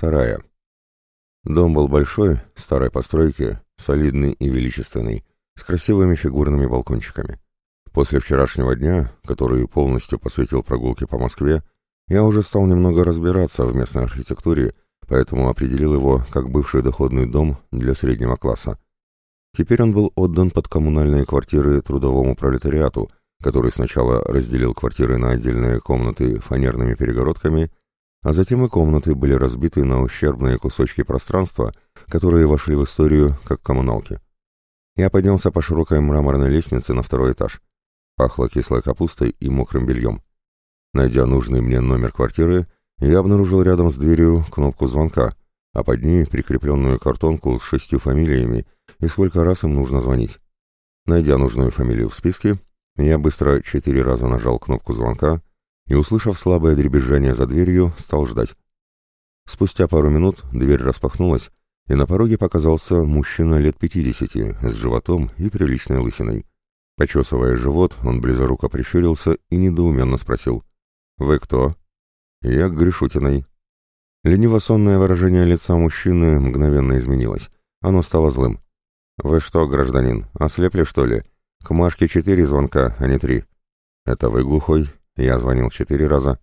вторая. Дом был большой, старой постройки, солидный и величественный, с красивыми фигурными балкончиками. После вчерашнего дня, который полностью посвятил прогулке по Москве, я уже стал немного разбираться в местной архитектуре, поэтому определил его как бывший доходный дом для среднего класса. Теперь он был отдан под коммунальные квартиры трудовому пролетариату, который сначала разделил квартиры на отдельные комнаты фанерными перегородками, а затем и комнаты были разбиты на ущербные кусочки пространства, которые вошли в историю как коммуналки. Я поднялся по широкой мраморной лестнице на второй этаж. Пахло кислой капустой и мокрым бельем. Найдя нужный мне номер квартиры, я обнаружил рядом с дверью кнопку звонка, а под ней прикрепленную картонку с шестью фамилиями и сколько раз им нужно звонить. Найдя нужную фамилию в списке, я быстро четыре раза нажал кнопку звонка и, услышав слабое дребезжание за дверью, стал ждать. Спустя пару минут дверь распахнулась, и на пороге показался мужчина лет пятидесяти, с животом и приличной лысиной. Почесывая живот, он близоруко прищурился и недоуменно спросил. «Вы кто?» «Я Гришутиной». Лениво-сонное выражение лица мужчины мгновенно изменилось. Оно стало злым. «Вы что, гражданин, ослепли, что ли? К Машке четыре звонка, а не три». «Это вы глухой?» Я звонил четыре раза.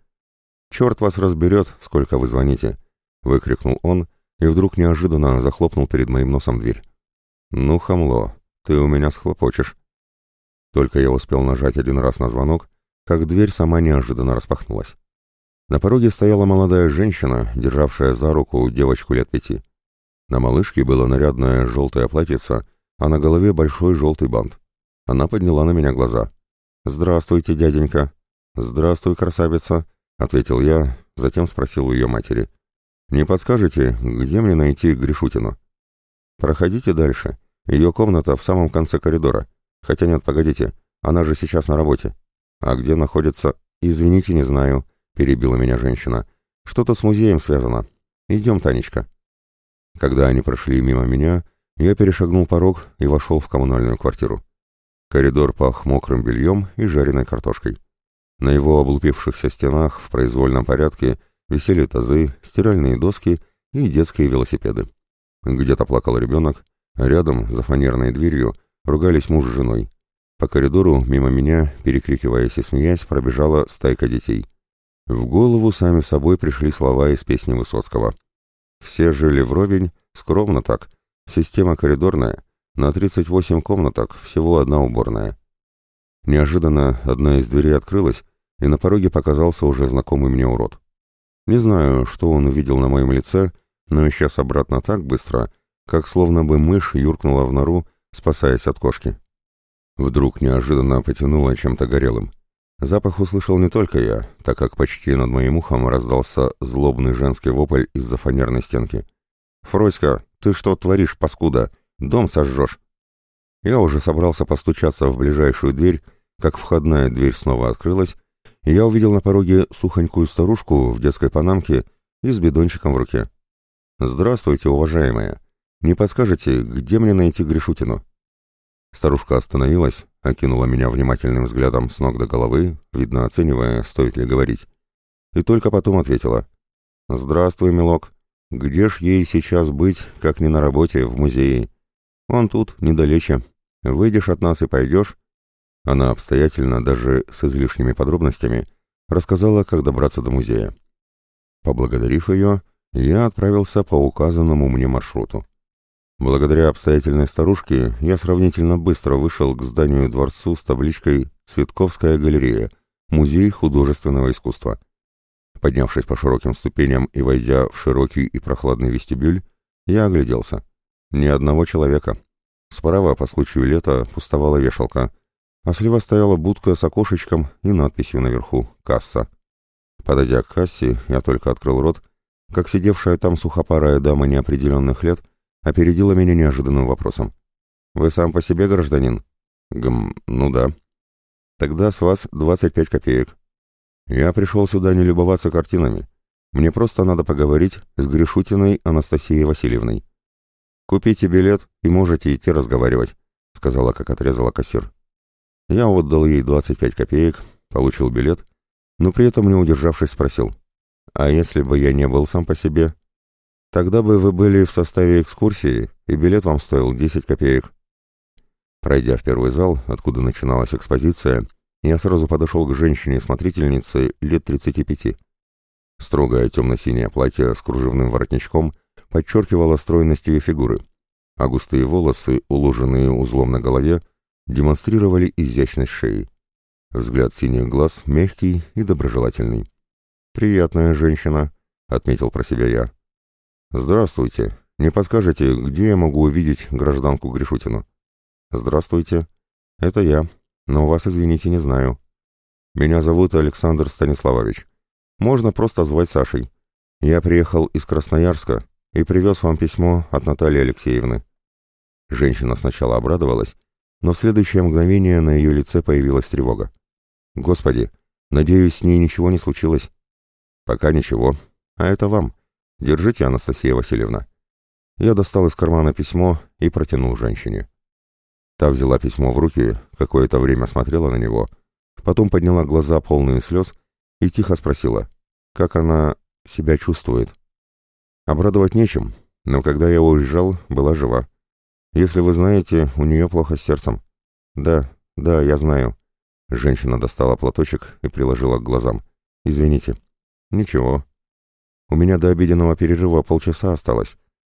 «Черт вас разберет, сколько вы звоните!» — выкрикнул он и вдруг неожиданно захлопнул перед моим носом дверь. «Ну, хамло, ты у меня схлопочешь». Только я успел нажать один раз на звонок, как дверь сама неожиданно распахнулась. На пороге стояла молодая женщина, державшая за руку девочку лет пяти. На малышке было нарядное желтое платьице, а на голове большой желтый бант. Она подняла на меня глаза. «Здравствуйте, дяденька». «Здравствуй, красавица», — ответил я, затем спросил у ее матери. «Не подскажете, где мне найти Гришутину?» «Проходите дальше. Ее комната в самом конце коридора. Хотя нет, погодите, она же сейчас на работе». «А где находится?» «Извините, не знаю», — перебила меня женщина. «Что-то с музеем связано. Идем, Танечка». Когда они прошли мимо меня, я перешагнул порог и вошел в коммунальную квартиру. Коридор пах мокрым бельем и жареной картошкой. На его облупившихся стенах в произвольном порядке висели тазы, стиральные доски и детские велосипеды. Где-то плакал ребенок, а рядом, за фанерной дверью, ругались муж с женой. По коридору, мимо меня, перекрикиваясь и смеясь, пробежала стайка детей. В голову сами собой пришли слова из песни Высоцкого. «Все жили вровень, скромно так. Система коридорная. На 38 комнаток всего одна уборная». Неожиданно одна из дверей открылась, и на пороге показался уже знакомый мне урод. Не знаю, что он увидел на моем лице, но исчез обратно так быстро, как словно бы мышь юркнула в нору, спасаясь от кошки. Вдруг неожиданно потянуло чем-то горелым. Запах услышал не только я, так как почти над моим ухом раздался злобный женский вопль из-за фанерной стенки. «Фроська, ты что творишь, паскуда? Дом сожжешь!» Я уже собрался постучаться в ближайшую дверь, как входная дверь снова открылась, и я увидел на пороге сухонькую старушку в детской панамке и с бидончиком в руке. «Здравствуйте, уважаемая. Не подскажете, где мне найти Гришутину?» Старушка остановилась, окинула меня внимательным взглядом с ног до головы, видно оценивая, стоит ли говорить. И только потом ответила. «Здравствуй, милок. Где ж ей сейчас быть, как не на работе, в музее? Он тут, недалече. Выйдешь от нас и пойдешь». Она обстоятельно, даже с излишними подробностями, рассказала, как добраться до музея. Поблагодарив ее, я отправился по указанному мне маршруту. Благодаря обстоятельной старушке я сравнительно быстро вышел к зданию дворцу с табличкой «Цветковская галерея. Музей художественного искусства». Поднявшись по широким ступеням и войдя в широкий и прохладный вестибюль, я огляделся. Ни одного человека. Справа, по случаю лета, пустовала вешалка, а слева стояла будка с окошечком и надписью наверху «Касса». Подойдя к кассе, я только открыл рот, как сидевшая там сухопарая дама неопределенных лет — опередила меня неожиданным вопросом. «Вы сам по себе гражданин?» «Гм, ну да». «Тогда с вас 25 копеек. Я пришел сюда не любоваться картинами. Мне просто надо поговорить с Гришутиной Анастасией Васильевной. Купите билет и можете идти разговаривать», — сказала, как отрезала кассир. Я отдал ей 25 копеек, получил билет, но при этом, не удержавшись, спросил. «А если бы я не был сам по себе?» Тогда бы вы были в составе экскурсии, и билет вам стоил 10 копеек. Пройдя в первый зал, откуда начиналась экспозиция, я сразу подошел к женщине-смотрительнице лет 35. Строгое темно-синее платье с кружевным воротничком подчеркивало стройность ее фигуры, а густые волосы, уложенные узлом на голове, демонстрировали изящность шеи. Взгляд синих глаз мягкий и доброжелательный. «Приятная женщина», — отметил про себя я. «Здравствуйте. Не подскажете, где я могу увидеть гражданку Гришутину?» «Здравствуйте. Это я, но вас, извините, не знаю. Меня зовут Александр Станиславович. Можно просто звать Сашей. Я приехал из Красноярска и привез вам письмо от Натальи Алексеевны». Женщина сначала обрадовалась, но в следующее мгновение на ее лице появилась тревога. «Господи, надеюсь, с ней ничего не случилось?» «Пока ничего. А это вам. Держите, Анастасия Васильевна». Я достал из кармана письмо и протянул женщине. Та взяла письмо в руки, какое-то время смотрела на него, потом подняла глаза, полные слез, и тихо спросила, как она себя чувствует. Обрадовать нечем, но когда я уезжал, была жива. Если вы знаете, у нее плохо с сердцем. Да, да, я знаю. Женщина достала платочек и приложила к глазам. Извините. Ничего. У меня до обеденного перерыва полчаса осталось.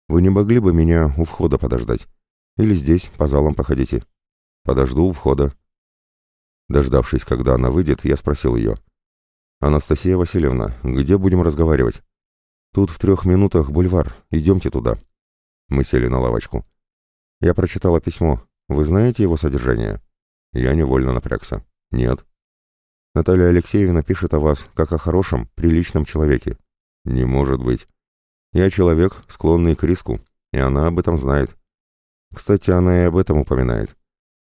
Вы не могли бы меня у входа подождать? Или здесь, по залам походите. Подожду у входа. Дождавшись, когда она выйдет, я спросил ее. «Анастасия Васильевна, где будем разговаривать?» «Тут в трех минутах бульвар. Идемте туда». Мы сели на лавочку. Я прочитала письмо. Вы знаете его содержание? Я невольно напрягся. Нет. Наталья Алексеевна пишет о вас, как о хорошем, приличном человеке. Не может быть. Я человек, склонный к риску, и она об этом знает. Кстати, она и об этом упоминает.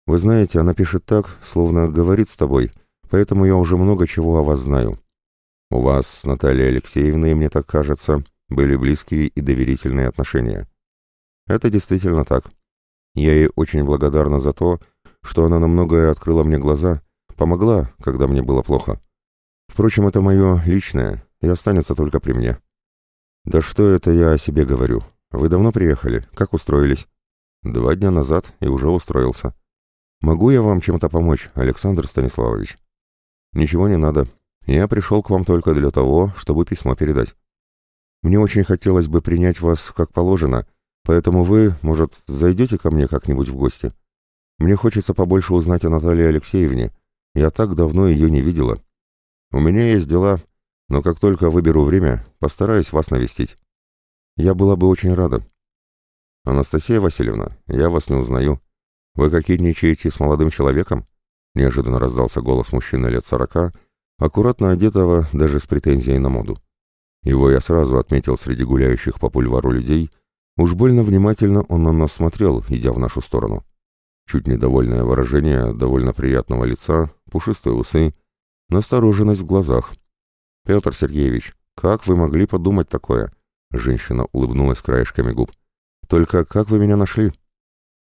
Вы знаете, она пишет так, словно говорит с тобой, поэтому я уже много чего о вас знаю. У вас с Натальей Алексеевной, мне так кажется, были близкие и доверительные отношения. Это действительно так. Я ей очень благодарна за то, что она на многое открыла мне глаза, помогла, когда мне было плохо. Впрочем, это мое личное и останется только при мне. Да что это я о себе говорю? Вы давно приехали? Как устроились? Два дня назад и уже устроился. Могу я вам чем-то помочь, Александр Станиславович? Ничего не надо. Я пришел к вам только для того, чтобы письмо передать. Мне очень хотелось бы принять вас как положено, поэтому вы, может, зайдете ко мне как-нибудь в гости? Мне хочется побольше узнать о Наталье Алексеевне. Я так давно ее не видела. У меня есть дела, но как только выберу время, постараюсь вас навестить. Я была бы очень рада. «Анастасия Васильевна, я вас не узнаю. Вы кокетничаете с молодым человеком?» Неожиданно раздался голос мужчины лет сорока, аккуратно одетого даже с претензией на моду. Его я сразу отметил среди гуляющих по пульвару людей, уж больно внимательно он на нас смотрел, идя в нашу сторону. Чуть недовольное выражение довольно приятного лица, пушистые усы, настороженность в глазах. «Петр Сергеевич, как вы могли подумать такое?» Женщина улыбнулась краешками губ. Только как вы меня нашли?»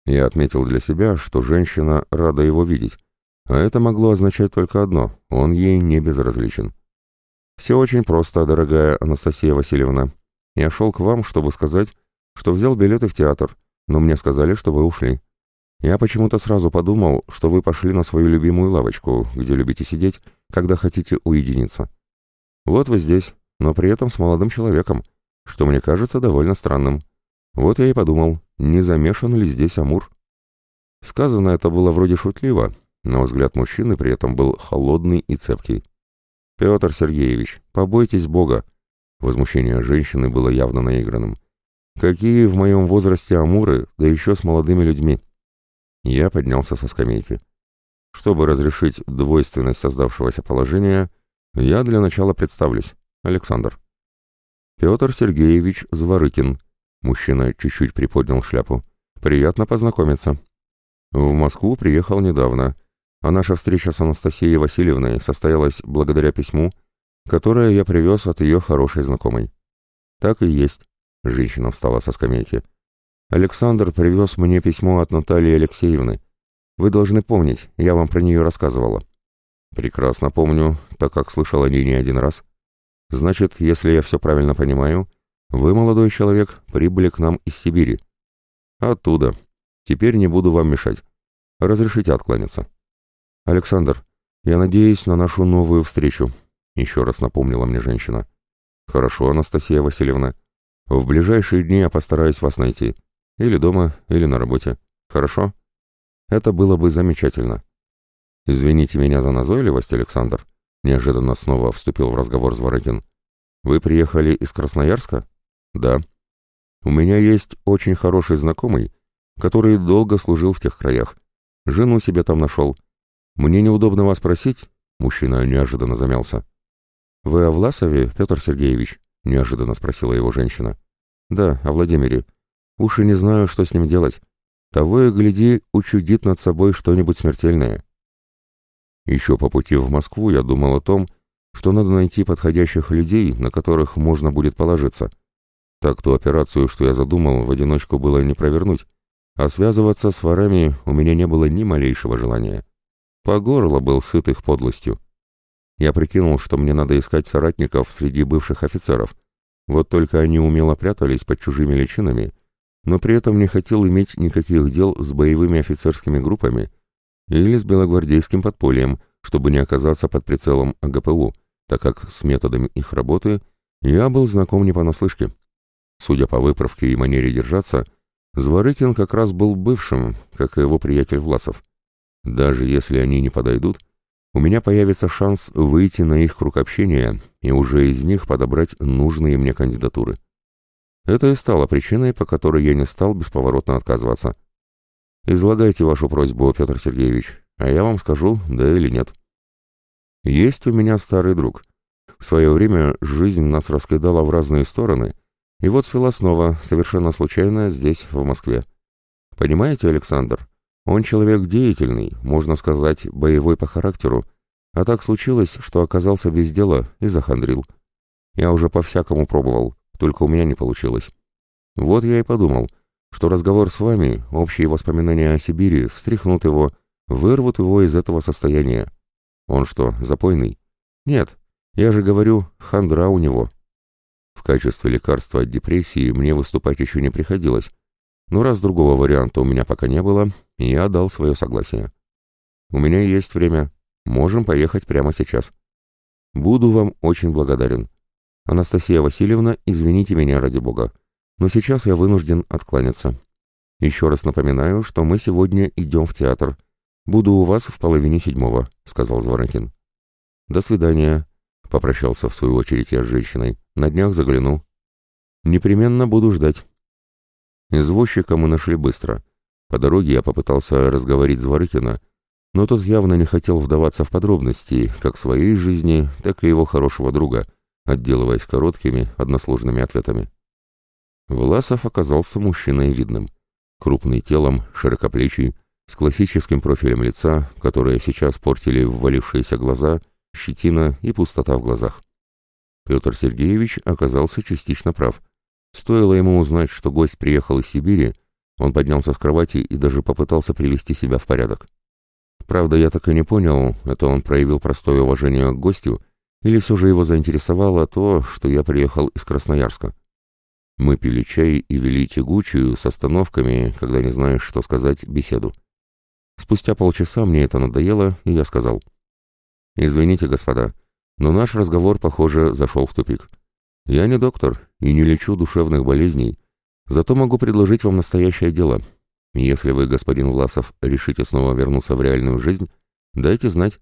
Я отметил для себя, что женщина рада его видеть, а это могло означать только одно — он ей не безразличен. «Все очень просто, дорогая Анастасия Васильевна. Я шел к вам, чтобы сказать, что взял билеты в театр, но мне сказали, что вы ушли. Я почему-то сразу подумал, что вы пошли на свою любимую лавочку, где любите сидеть, когда хотите уединиться. Вот вы здесь, но при этом с молодым человеком, что мне кажется довольно странным. Вот я и подумал, не замешан ли здесь Амур. Сказано это было вроде шутливо, но взгляд мужчины при этом был холодный и цепкий. «Петр Сергеевич, побойтесь Бога!» Возмущение женщины было явно наигранным. «Какие в моем возрасте амуры, да еще с молодыми людьми!» Я поднялся со скамейки. Чтобы разрешить двойственность создавшегося положения, я для начала представлюсь. Александр. Петр Сергеевич Зворыкин, Мужчина чуть-чуть приподнял шляпу. «Приятно познакомиться». В Москву приехал недавно, а наша встреча с Анастасией Васильевной состоялась благодаря письму, которое я привез от ее хорошей знакомой. «Так и есть», — женщина встала со скамейки. «Александр привез мне письмо от Натальи Алексеевны. Вы должны помнить, я вам про нее рассказывала». «Прекрасно помню, так как слышал о ней не один раз. Значит, если я все правильно понимаю, Вы, молодой человек, прибыли к нам из Сибири. Оттуда. Теперь не буду вам мешать. Разрешите откланяться. Александр, я надеюсь на нашу новую встречу, еще раз напомнила мне женщина. Хорошо, Анастасия Васильевна. В ближайшие дни я постараюсь вас найти. Или дома, или на работе. Хорошо? Это было бы замечательно. Извините меня за назойливость, Александр. Неожиданно снова вступил в разговор Зворотин. Вы приехали из Красноярска? Да. У меня есть очень хороший знакомый, который долго служил в тех краях. Жену себе там нашел. Мне неудобно вас просить. Мужчина неожиданно замялся. Вы о Власове, Петр Сергеевич? Неожиданно спросила его женщина. Да, о Владимире. Уж и не знаю, что с ним делать. Того и гляди, учудит над собой что-нибудь смертельное. Еще по пути в Москву я думал о том, что надо найти подходящих людей, на которых можно будет положиться. Так ту операцию, что я задумал, в одиночку было не провернуть, а связываться с ворами у меня не было ни малейшего желания. По горло был сыт их подлостью. Я прикинул, что мне надо искать соратников среди бывших офицеров. Вот только они умело прятались под чужими личинами, но при этом не хотел иметь никаких дел с боевыми офицерскими группами или с белогвардейским подпольем, чтобы не оказаться под прицелом АГПУ, так как с методами их работы я был знаком не понаслышке. Судя по выправке и манере держаться, Зворыкин как раз был бывшим, как и его приятель Власов. Даже если они не подойдут, у меня появится шанс выйти на их круг общения и уже из них подобрать нужные мне кандидатуры. Это и стало причиной, по которой я не стал бесповоротно отказываться. Излагайте вашу просьбу, Петр Сергеевич, а я вам скажу, да или нет. Есть у меня старый друг. В свое время жизнь нас раскидала в разные стороны, и вот свела снова, совершенно случайно, здесь, в Москве. Понимаете, Александр, он человек деятельный, можно сказать, боевой по характеру, а так случилось, что оказался без дела и захандрил. Я уже по-всякому пробовал, только у меня не получилось. Вот я и подумал, что разговор с вами, общие воспоминания о Сибири, встряхнут его, вырвут его из этого состояния. Он что, запойный? Нет, я же говорю, хандра у него. В качестве лекарства от депрессии мне выступать еще не приходилось, но раз другого варианта у меня пока не было, я дал свое согласие. У меня есть время, можем поехать прямо сейчас. Буду вам очень благодарен. Анастасия Васильевна, извините меня ради бога, но сейчас я вынужден откланяться. Еще раз напоминаю, что мы сегодня идем в театр. Буду у вас в половине седьмого», — сказал Зворотин. «До свидания», — попрощался в свою очередь я с женщиной. «На днях загляну». «Непременно буду ждать». Извозчика мы нашли быстро. По дороге я попытался разговорить Зворыкина, но тот явно не хотел вдаваться в подробности как своей жизни, так и его хорошего друга — отделываясь короткими, односложными ответами. Власов оказался мужчиной видным. Крупный телом, широкоплечий, с классическим профилем лица, которое сейчас портили ввалившиеся глаза, щетина и пустота в глазах. Петр Сергеевич оказался частично прав. Стоило ему узнать, что гость приехал из Сибири, он поднялся с кровати и даже попытался привести себя в порядок. Правда, я так и не понял, это он проявил простое уважение к гостю или все же его заинтересовало то, что я приехал из Красноярска? Мы пили чай и вели тягучую, с остановками, когда не знаешь, что сказать, беседу. Спустя полчаса мне это надоело, и я сказал. «Извините, господа, но наш разговор, похоже, зашел в тупик. Я не доктор и не лечу душевных болезней, зато могу предложить вам настоящее дело. Если вы, господин Власов, решите снова вернуться в реальную жизнь, дайте знать.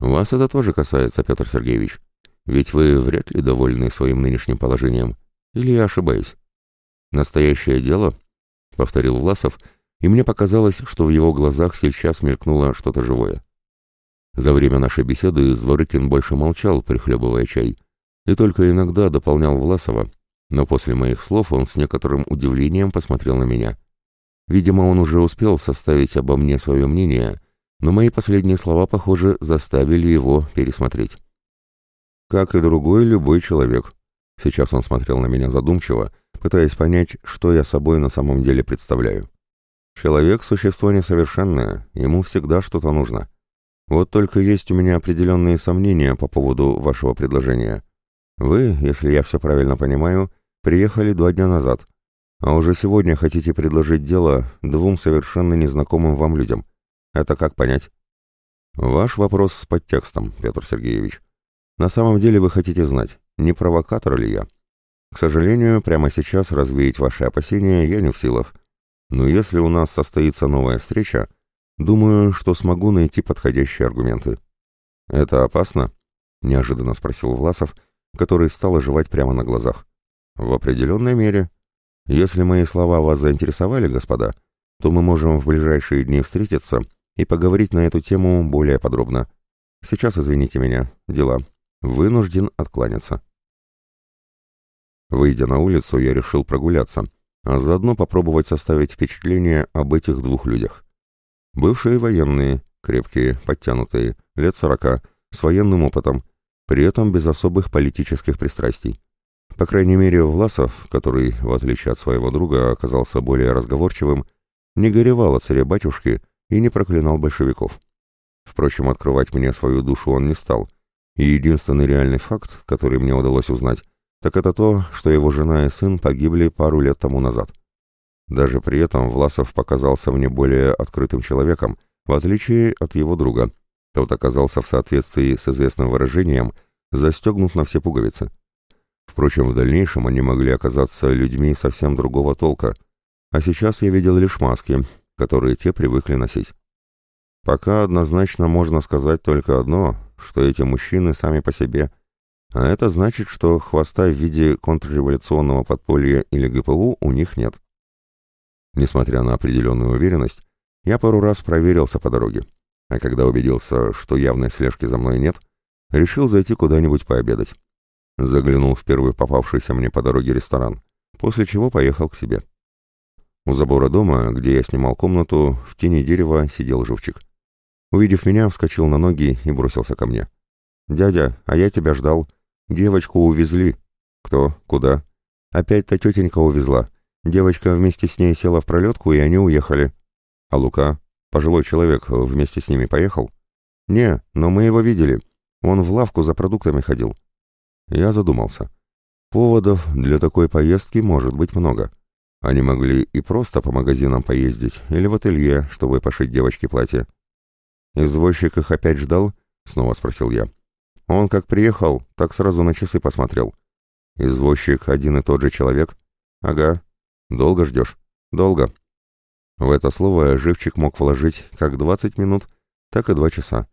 Вас это тоже касается, Петр Сергеевич. Ведь вы вряд ли довольны своим нынешним положением. Или я ошибаюсь? Настоящее дело? Повторил Власов, и мне показалось, что в его глазах сейчас мелькнуло что-то живое. За время нашей беседы Зворыкин больше молчал, прихлебывая чай, и только иногда дополнял Власова, но после моих слов он с некоторым удивлением посмотрел на меня. Видимо, он уже успел составить обо мне свое мнение но мои последние слова, похоже, заставили его пересмотреть. Как и другой любой человек. Сейчас он смотрел на меня задумчиво, пытаясь понять, что я собой на самом деле представляю. Человек — существо несовершенное, ему всегда что-то нужно. Вот только есть у меня определенные сомнения по поводу вашего предложения. Вы, если я все правильно понимаю, приехали два дня назад, а уже сегодня хотите предложить дело двум совершенно незнакомым вам людям. Это как понять? Ваш вопрос с подтекстом, Петр Сергеевич. На самом деле вы хотите знать, не провокатор ли я? К сожалению, прямо сейчас развеять ваши опасения я не в силах. Но если у нас состоится новая встреча, думаю, что смогу найти подходящие аргументы. Это опасно? Неожиданно спросил Власов, который стал оживать прямо на глазах. В определенной мере. Если мои слова вас заинтересовали, господа, то мы можем в ближайшие дни встретиться и поговорить на эту тему более подробно. Сейчас извините меня, дела. Вынужден откланяться. Выйдя на улицу, я решил прогуляться, а заодно попробовать составить впечатление об этих двух людях. Бывшие военные, крепкие, подтянутые, лет сорока, с военным опытом, при этом без особых политических пристрастий. По крайней мере, Власов, который, в отличие от своего друга, оказался более разговорчивым, не горевал о царе-батюшке и не проклинал большевиков. Впрочем, открывать мне свою душу он не стал, и единственный реальный факт, который мне удалось узнать, так это то, что его жена и сын погибли пару лет тому назад. Даже при этом Власов показался мне более открытым человеком, в отличие от его друга. Тот оказался в соответствии с известным выражением «застегнут на все пуговицы». Впрочем, в дальнейшем они могли оказаться людьми совсем другого толка, а сейчас я видел лишь маски, которые те привыкли носить. Пока однозначно можно сказать только одно, что эти мужчины сами по себе, а это значит, что хвоста в виде контрреволюционного подполья или ГПУ у них нет. Несмотря на определенную уверенность, я пару раз проверился по дороге, а когда убедился, что явной слежки за мной нет, решил зайти куда-нибудь пообедать. Заглянул в первый попавшийся мне по дороге ресторан, после чего поехал к себе. У забора дома, где я снимал комнату, в тени дерева сидел живчик. Увидев меня, вскочил на ноги и бросился ко мне. «Дядя, а я тебя ждал. Девочку увезли». «Кто? Куда?» «Опять-то тетенька увезла. Девочка вместе с ней села в пролетку, и они уехали». «А Лука? Пожилой человек вместе с ними поехал?» «Не, но мы его видели. Он в лавку за продуктами ходил. Я задумался. Поводов для такой поездки может быть много. Они могли и просто по магазинам поездить, или в ателье, чтобы пошить девочке платье. «Извозчик их опять ждал?» — снова спросил я. «Он как приехал, так сразу на часы посмотрел». «Извозчик один и тот же человек?» «Ага. Долго ждешь?» «Долго». В это слово живчик мог вложить как двадцать минут, так и два часа.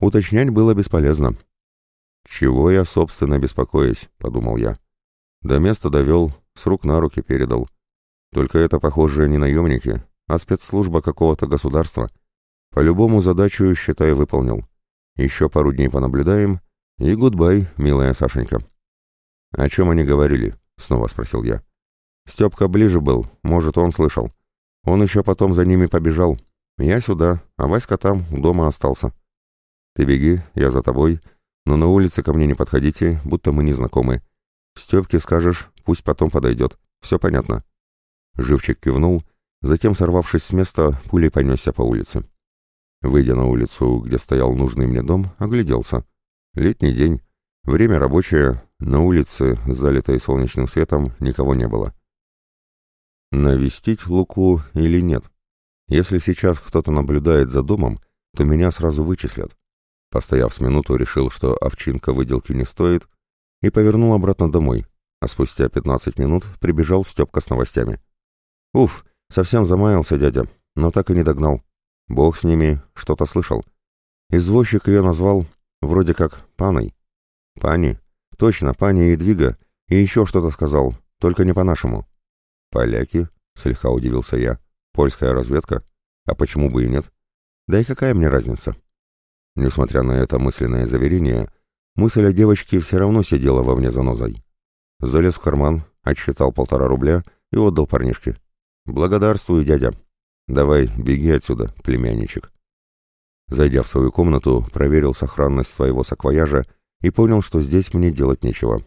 Уточнять было бесполезно. «Чего я, собственно, беспокоюсь?» — подумал я. До места довел, с рук на руки передал. Только это, похоже, не наемники, а спецслужба какого-то государства. По-любому задачу, считай, выполнил. Еще пару дней понаблюдаем, и гудбай, милая Сашенька. «О чем они говорили?» — снова спросил я. Степка ближе был, может, он слышал. Он еще потом за ними побежал. Я сюда, а Васька там, дома остался. Ты беги, я за тобой, но на улице ко мне не подходите, будто мы не знакомы. Степке скажешь, пусть потом подойдет. Все понятно». Живчик кивнул, затем, сорвавшись с места, пулей понесся по улице. Выйдя на улицу, где стоял нужный мне дом, огляделся. Летний день, время рабочее, на улице, залитой солнечным светом, никого не было. Навестить Луку или нет? Если сейчас кто-то наблюдает за домом, то меня сразу вычислят. Постояв с минуту, решил, что овчинка выделки не стоит, и повернул обратно домой, а спустя 15 минут прибежал Степка с новостями. «Уф, совсем замаялся дядя, но так и не догнал. Бог с ними, что-то слышал. Извозчик ее назвал вроде как паной. Пани, точно, пани и и еще что-то сказал, только не по-нашему». «Поляки?» — слегка удивился я. «Польская разведка? А почему бы и нет? Да и какая мне разница?» Несмотря на это мысленное заверение, мысль о девочке все равно сидела во мне занозой. Залез в карман, отсчитал полтора рубля и отдал парнишке. «Благодарствую, дядя. Давай, беги отсюда, племянничек». Зайдя в свою комнату, проверил сохранность своего саквояжа и понял, что здесь мне делать нечего.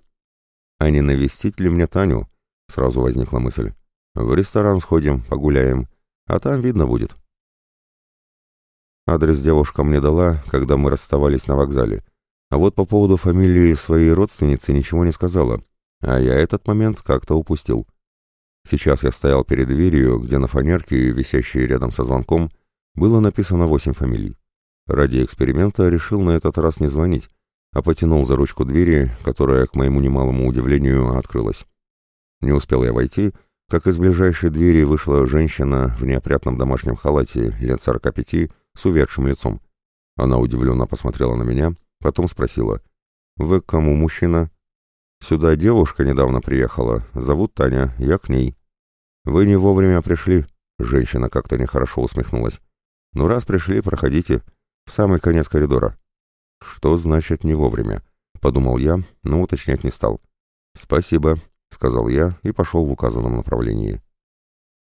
«А не навестить ли мне Таню?» — сразу возникла мысль. «В ресторан сходим, погуляем, а там видно будет». Адрес девушка мне дала, когда мы расставались на вокзале. А вот по поводу фамилии своей родственницы ничего не сказала. А я этот момент как-то упустил. Сейчас я стоял перед дверью, где на фанерке, висящей рядом со звонком, было написано восемь фамилий. Ради эксперимента решил на этот раз не звонить, а потянул за ручку двери, которая, к моему немалому удивлению, открылась. Не успел я войти, как из ближайшей двери вышла женщина в неопрятном домашнем халате, лет сорока пяти, с увядшим лицом. Она удивленно посмотрела на меня, потом спросила, «Вы к кому, мужчина?» «Сюда девушка недавно приехала, зовут Таня, я к ней». «Вы не вовремя пришли», — женщина как-то нехорошо усмехнулась. «Ну раз пришли, проходите, в самый конец коридора». «Что значит не вовремя?» — подумал я, но уточнять не стал. «Спасибо», — сказал я и пошел в указанном направлении.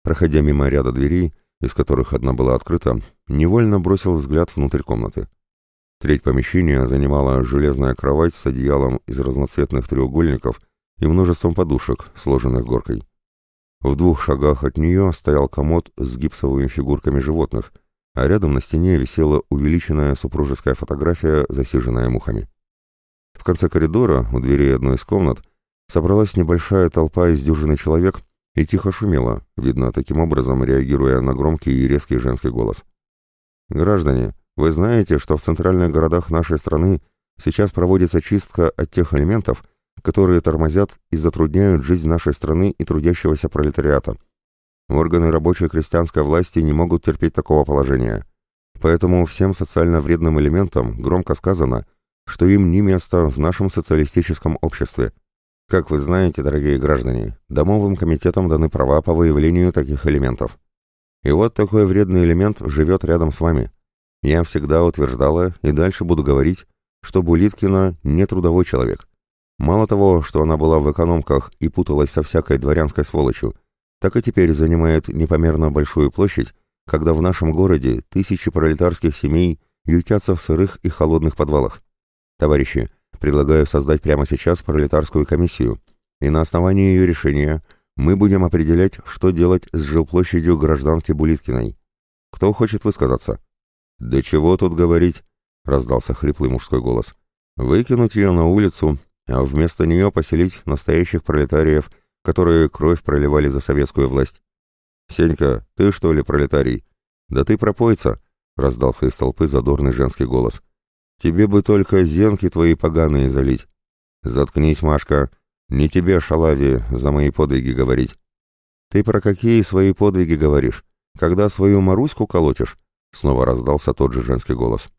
Проходя мимо ряда дверей, из которых одна была открыта, невольно бросил взгляд внутрь комнаты. Треть помещения занимала железная кровать с одеялом из разноцветных треугольников и множеством подушек, сложенных горкой. В двух шагах от нее стоял комод с гипсовыми фигурками животных, а рядом на стене висела увеличенная супружеская фотография, засиженная мухами. В конце коридора, у двери одной из комнат, собралась небольшая толпа из дюжины человек и тихо шумела, видно, таким образом реагируя на громкий и резкий женский голос. «Граждане, вы знаете, что в центральных городах нашей страны сейчас проводится чистка от тех элементов, которые тормозят и затрудняют жизнь нашей страны и трудящегося пролетариата. Органы рабочей крестьянской власти не могут терпеть такого положения. Поэтому всем социально вредным элементам громко сказано, что им не место в нашем социалистическом обществе – как вы знаете, дорогие граждане, домовым комитетам даны права по выявлению таких элементов. И вот такой вредный элемент живет рядом с вами. Я всегда утверждала и дальше буду говорить, что Булиткина не трудовой человек. Мало того, что она была в экономках и путалась со всякой дворянской сволочью, так и теперь занимает непомерно большую площадь, когда в нашем городе тысячи пролетарских семей ютятся в сырых и холодных подвалах. Товарищи, Предлагаю создать прямо сейчас пролетарскую комиссию, и на основании ее решения мы будем определять, что делать с жилплощадью гражданки Булиткиной. Кто хочет высказаться? «Да чего тут говорить?» — раздался хриплый мужской голос. «Выкинуть ее на улицу, а вместо нее поселить настоящих пролетариев, которые кровь проливали за советскую власть. Сенька, ты что ли пролетарий? Да ты пропойца!» — раздался из толпы задорный женский голос. Тебе бы только зенки твои поганые залить. Заткнись, Машка. Не тебе, шалави, за мои подвиги говорить. Ты про какие свои подвиги говоришь? Когда свою Маруську колотишь? Снова раздался тот же женский голос.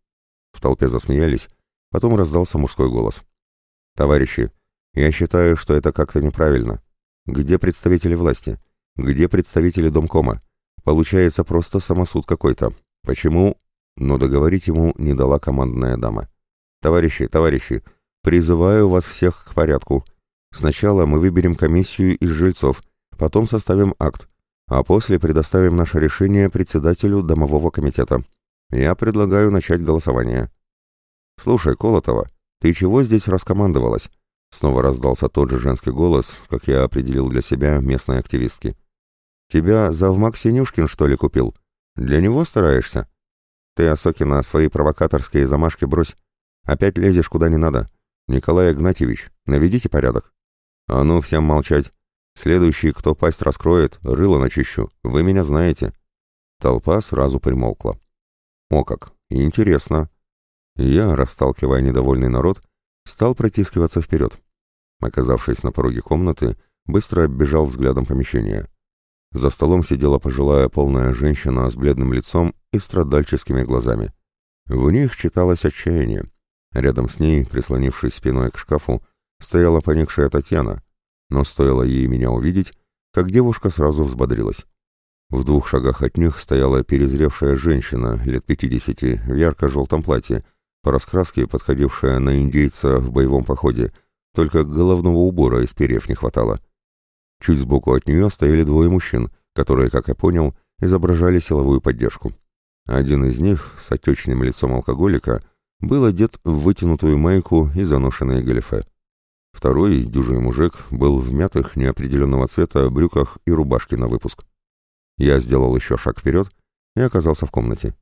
В толпе засмеялись, потом раздался мужской голос. Товарищи, я считаю, что это как-то неправильно. Где представители власти? Где представители Домкома? Получается просто самосуд какой-то. Почему но договорить ему не дала командная дама. «Товарищи, товарищи, призываю вас всех к порядку. Сначала мы выберем комиссию из жильцов, потом составим акт, а после предоставим наше решение председателю домового комитета. Я предлагаю начать голосование». «Слушай, Колотова, ты чего здесь раскомандовалась?» Снова раздался тот же женский голос, как я определил для себя местной активистки. «Тебя завмак Синюшкин, что ли, купил? Для него стараешься?» Ты, Осокина, свои провокаторские замашки брось. Опять лезешь куда не надо. Николай Игнатьевич, наведите порядок. А ну, всем молчать. Следующий, кто пасть раскроет, рыло начищу. Вы меня знаете. Толпа сразу примолкла. О как, интересно. Я, расталкивая недовольный народ, стал протискиваться вперед. Оказавшись на пороге комнаты, быстро оббежал взглядом помещение. За столом сидела пожилая полная женщина с бледным лицом и страдальческими глазами. В них читалось отчаяние. Рядом с ней, прислонившись спиной к шкафу, стояла поникшая Татьяна, но стоило ей меня увидеть, как девушка сразу взбодрилась. В двух шагах от них стояла перезревшая женщина лет пятидесяти в ярко-желтом платье, по раскраске подходившая на индейца в боевом походе, только головного убора из перьев не хватало. Чуть сбоку от нее стояли двое мужчин, которые, как я понял, изображали силовую поддержку. Один из них, с отечным лицом алкоголика, был одет в вытянутую майку и заношенные галифе. Второй, дюжий мужик, был в мятых, неопределенного цвета брюках и рубашке на выпуск. Я сделал еще шаг вперед и оказался в комнате.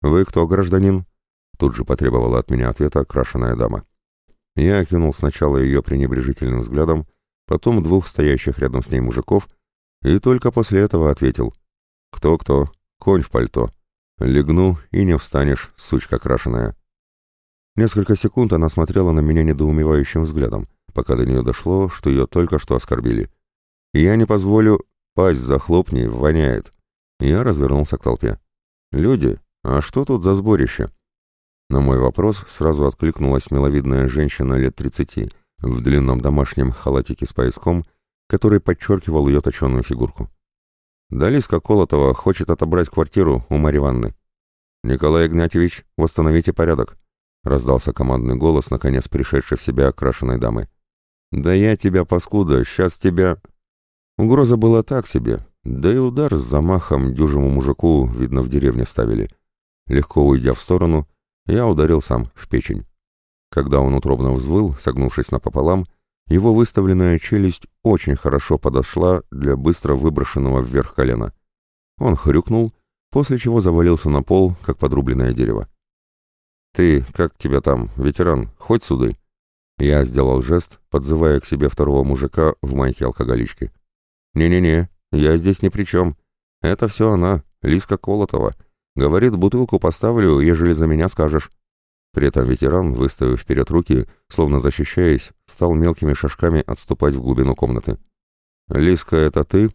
«Вы кто, гражданин?» Тут же потребовала от меня ответа крашеная дама. Я окинул сначала ее пренебрежительным взглядом, потом двух стоящих рядом с ней мужиков, и только после этого ответил. «Кто-кто? Конь в пальто. Легну, и не встанешь, сучка крашеная». Несколько секунд она смотрела на меня недоумевающим взглядом, пока до нее дошло, что ее только что оскорбили. «Я не позволю...» «Пасть захлопни, воняет». Я развернулся к толпе. «Люди, а что тут за сборище?» На мой вопрос сразу откликнулась миловидная женщина лет тридцати в длинном домашнем халатике с пояском, который подчеркивал ее точенную фигурку. Далиска Колотова хочет отобрать квартиру у Марьи Ивановны. «Николай Игнатьевич, восстановите порядок», — раздался командный голос, наконец пришедшей в себя окрашенной дамы. «Да я тебя, паскуда, сейчас тебя...» Угроза была так себе, да и удар с замахом дюжему мужику, видно, в деревне ставили. Легко уйдя в сторону, я ударил сам, в печень. Когда он утробно взвыл, согнувшись напополам, его выставленная челюсть очень хорошо подошла для быстро выброшенного вверх колена. Он хрюкнул, после чего завалился на пол, как подрубленное дерево. «Ты, как тебя там, ветеран, хоть суды?» Я сделал жест, подзывая к себе второго мужика в майке алкоголички. «Не-не-не, я здесь ни при чем. Это все она, Лиска Колотова. Говорит, бутылку поставлю, ежели за меня скажешь». При этом ветеран, выставив вперед руки, словно защищаясь, стал мелкими шажками отступать в глубину комнаты. «Лиска, это ты?»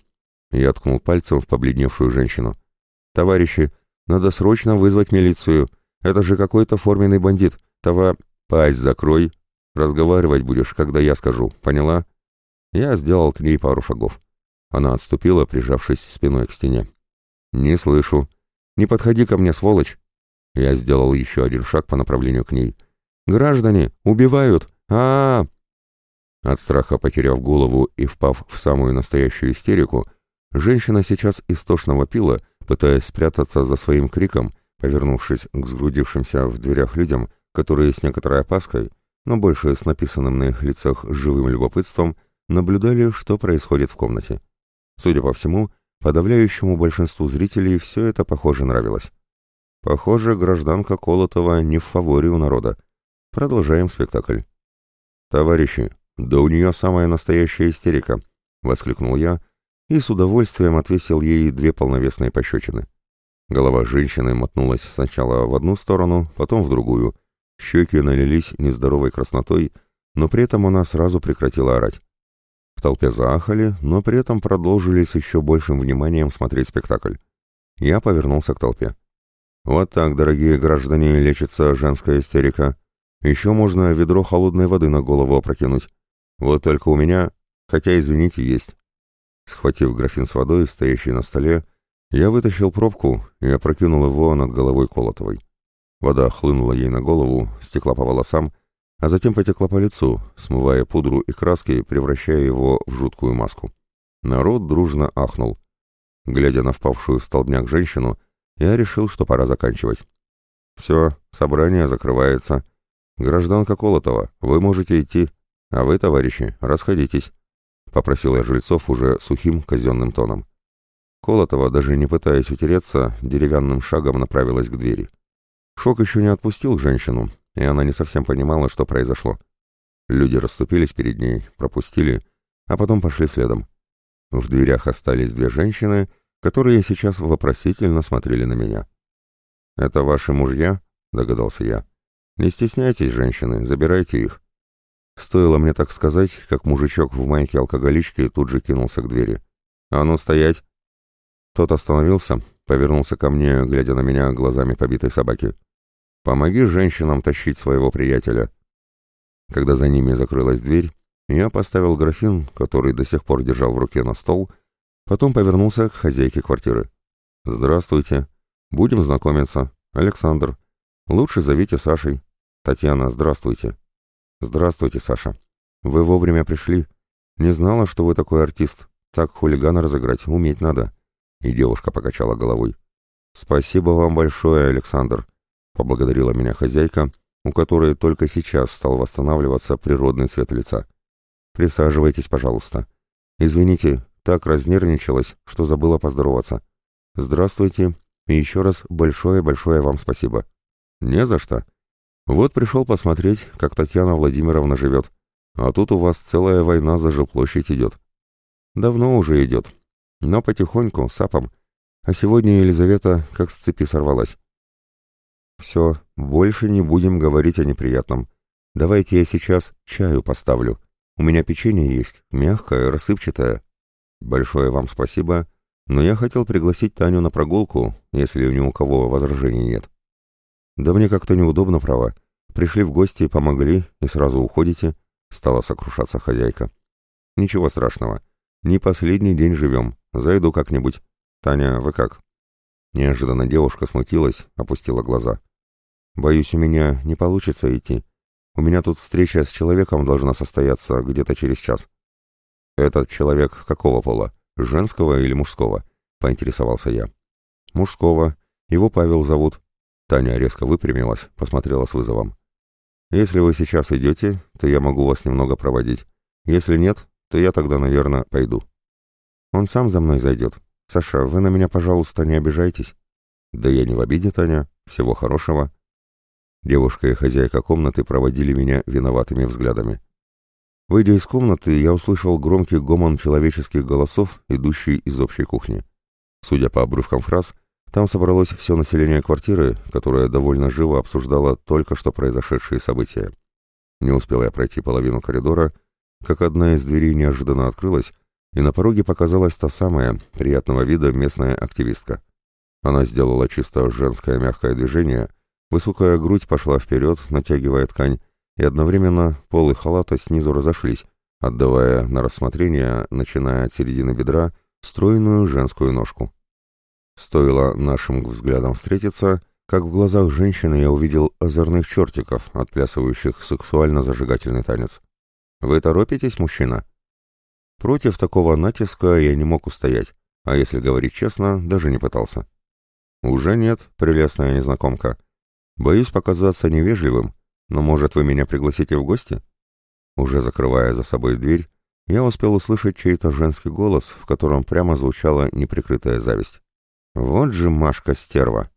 Я ткнул пальцем в побледневшую женщину. «Товарищи, надо срочно вызвать милицию. Это же какой-то форменный бандит. Това... Пасть закрой. Разговаривать будешь, когда я скажу. Поняла?» Я сделал к ней пару шагов. Она отступила, прижавшись спиной к стене. «Не слышу. Не подходи ко мне, сволочь!» Я сделал еще один шаг по направлению к ней. «Граждане! Убивают! а, -а, -а От страха потеряв голову и впав в самую настоящую истерику, женщина сейчас истошно вопила, пытаясь спрятаться за своим криком, повернувшись к сгрудившимся в дверях людям, которые с некоторой опаской, но больше с написанным на их лицах живым любопытством, наблюдали, что происходит в комнате. Судя по всему, подавляющему большинству зрителей все это, похоже, нравилось. Похоже, гражданка Колотова не в фаворе у народа. Продолжаем спектакль. «Товарищи, да у нее самая настоящая истерика!» — воскликнул я и с удовольствием отвесил ей две полновесные пощечины. Голова женщины мотнулась сначала в одну сторону, потом в другую. Щеки налились нездоровой краснотой, но при этом она сразу прекратила орать. В толпе заахали, но при этом продолжили с еще большим вниманием смотреть спектакль. Я повернулся к толпе. Вот так, дорогие граждане, лечится женская истерика. Еще можно ведро холодной воды на голову опрокинуть. Вот только у меня, хотя, извините, есть. Схватив графин с водой, стоящий на столе, я вытащил пробку и опрокинул его над головой Колотовой. Вода хлынула ей на голову, стекла по волосам, а затем потекла по лицу, смывая пудру и краски, превращая его в жуткую маску. Народ дружно ахнул. Глядя на впавшую в столбняк женщину, я решил, что пора заканчивать. «Все, собрание закрывается. Гражданка Колотова, вы можете идти, а вы, товарищи, расходитесь», — попросил я жильцов уже сухим казенным тоном. Колотова, даже не пытаясь утереться, деревянным шагом направилась к двери. Шок еще не отпустил женщину, и она не совсем понимала, что произошло. Люди расступились перед ней, пропустили, а потом пошли следом. В дверях остались две женщины, которые сейчас вопросительно смотрели на меня. «Это ваши мужья?» — догадался я. «Не стесняйтесь, женщины, забирайте их». Стоило мне так сказать, как мужичок в майке алкоголички тут же кинулся к двери. «А ну, стоять!» Тот остановился, повернулся ко мне, глядя на меня глазами побитой собаки. Помоги женщинам тащить своего приятеля. Когда за ними закрылась дверь, я поставил графин, который до сих пор держал в руке на стол, потом повернулся к хозяйке квартиры. «Здравствуйте. Будем знакомиться. Александр. Лучше зовите Сашей. Татьяна, здравствуйте». «Здравствуйте, Саша. Вы вовремя пришли. Не знала, что вы такой артист. Так хулигана разыграть уметь надо». И девушка покачала головой. «Спасибо вам большое, Александр поблагодарила меня хозяйка, у которой только сейчас стал восстанавливаться природный цвет лица. «Присаживайтесь, пожалуйста. Извините, так разнервничалась, что забыла поздороваться. Здравствуйте, и еще раз большое-большое вам спасибо». «Не за что. Вот пришел посмотреть, как Татьяна Владимировна живет. А тут у вас целая война за жилплощадь идет. Давно уже идет, но потихоньку, сапом. А сегодня Елизавета как с цепи сорвалась. Все, больше не будем говорить о неприятном. Давайте я сейчас чаю поставлю. У меня печенье есть, мягкое, рассыпчатое. Большое вам спасибо, но я хотел пригласить Таню на прогулку, если ни у кого возражений нет. Да мне как-то неудобно, право. Пришли в гости, помогли и сразу уходите, стала сокрушаться хозяйка. Ничего страшного. Не последний день живем. Зайду как-нибудь. Таня, вы как? Неожиданно девушка смутилась, опустила глаза. Боюсь, у меня не получится идти. У меня тут встреча с человеком должна состояться где-то через час. Этот человек какого пола? Женского или мужского? Поинтересовался я. Мужского. Его Павел зовут. Таня резко выпрямилась, посмотрела с вызовом. «Если вы сейчас идете, то я могу вас немного проводить. Если нет, то я тогда, наверное, пойду». «Он сам за мной зайдет. Саша, вы на меня, пожалуйста, не обижайтесь». «Да я не в обиде, Таня. Всего хорошего». Девушка и хозяйка комнаты проводили меня виноватыми взглядами. Выйдя из комнаты, я услышал громкий гомон человеческих голосов, идущий из общей кухни. Судя по обрывкам фраз, там собралось все население квартиры, которое довольно живо обсуждало только что произошедшие события. Не успел я пройти половину коридора, как одна из дверей неожиданно открылась, и на пороге показалась та самая, приятного вида местная активистка. Она сделала чисто женское мягкое движение, высокая грудь пошла вперед, натягивая ткань, и одновременно полы халата снизу разошлись, отдавая на рассмотрение, начиная от середины бедра, стройную женскую ножку. Стоило нашим взглядам встретиться, как в глазах женщины я увидел озорных чертиков, отплясывающих сексуально-зажигательный танец. «Вы торопитесь, мужчина?» Против такого натиска я не мог устоять, а если говорить честно, даже не пытался. «Уже нет, прелестная незнакомка. Боюсь показаться невежливым, но, может, вы меня пригласите в гости?» Уже закрывая за собой дверь, я успел услышать чей-то женский голос, в котором прямо звучала неприкрытая зависть. Вот же Машка стерва.